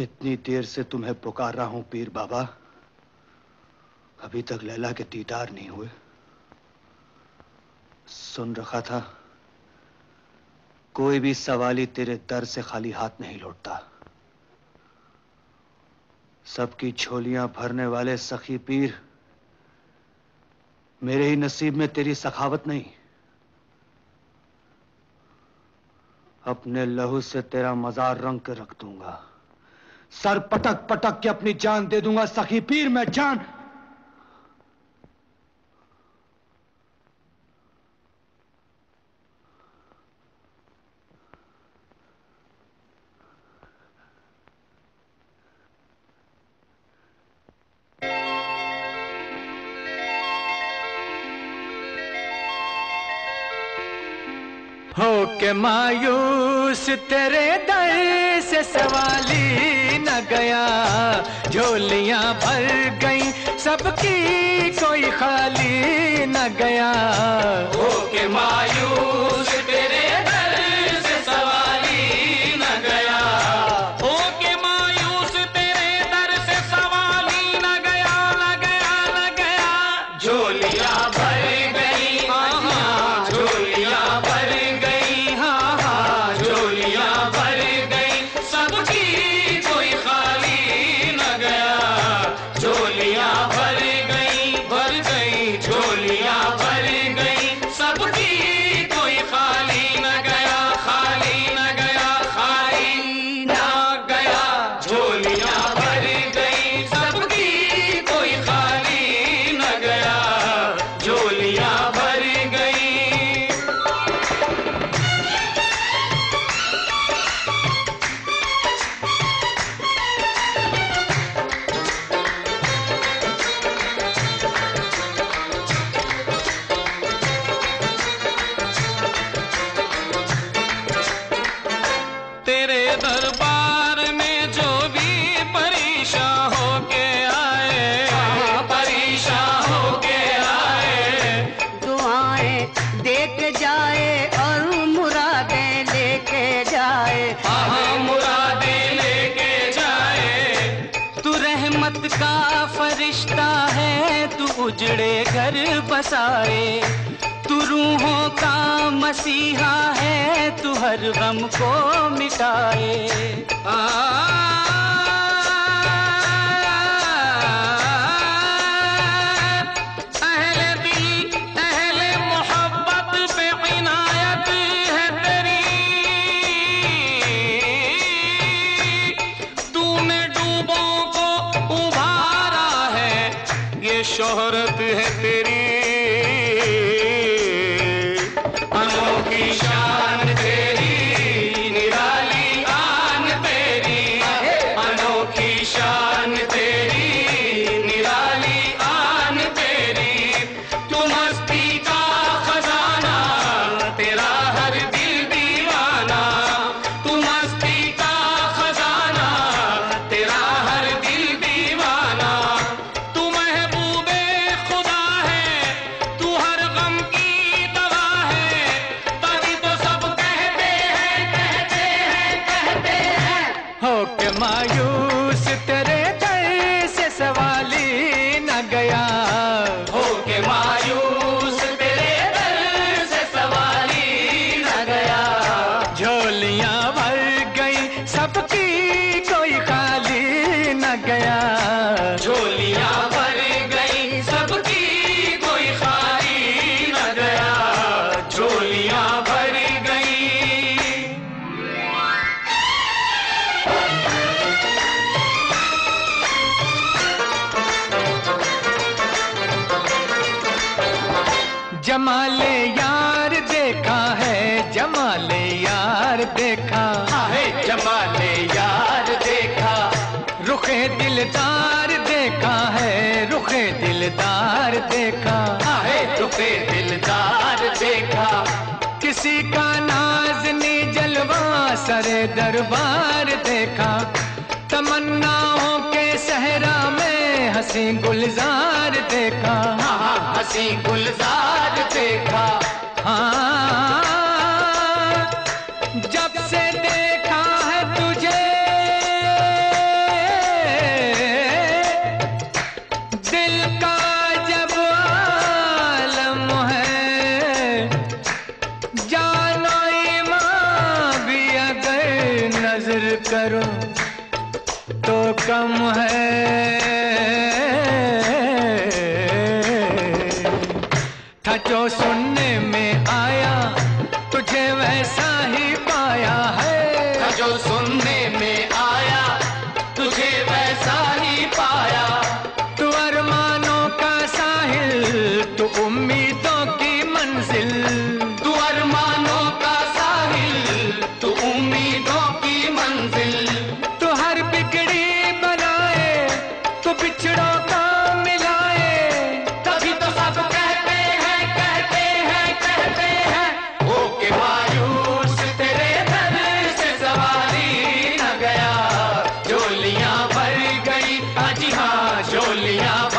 कितनी देर से तुम्हें पुकार रहा हूँ पीर बाबा? अभी तक लैला के दीदार नहीं हुए। सुन रखा था, कोई भी सवाली तेरे दर से खाली हाथ नहीं लौटता। सबकी झोलियाँ भरने वाले सखी पीर, मेरे ही नसीब में तेरी सखावत नहीं। अपने लहू से तेरा मजार रंग के रख दूँगा। सर पटक पटक के अपनी जान दे दूँगा सखी पीर मैं जान हो के मायूस तेरे दर से सवाली न गया। झोलियाँ भर गई, सबकी कोई खाली न गया। हो के मायूस उजड़े घर बसाए। तू रूहों का मसीहा है तू हर गम को मिटाए। अहले शोहरत है तेरी। तेरी निराली आन तेरी। अनोखी शान तेरी जमाले यार देखा है जमाले यार देखा। है जमाले यार देखा। रुखे दिलदार देखा है रुखे दिलदार देखा। है रुपे दिलदार देखा। किसी का नाज नाजनी जलवा सरे दरबार देखा। में हसी गुलजार देखा। हसी हँसी गुलजार देखा। हाँ, जब से देखा है तुझे दिल का जब है भी नज़र करो तो कम है। जो सुन झोलिया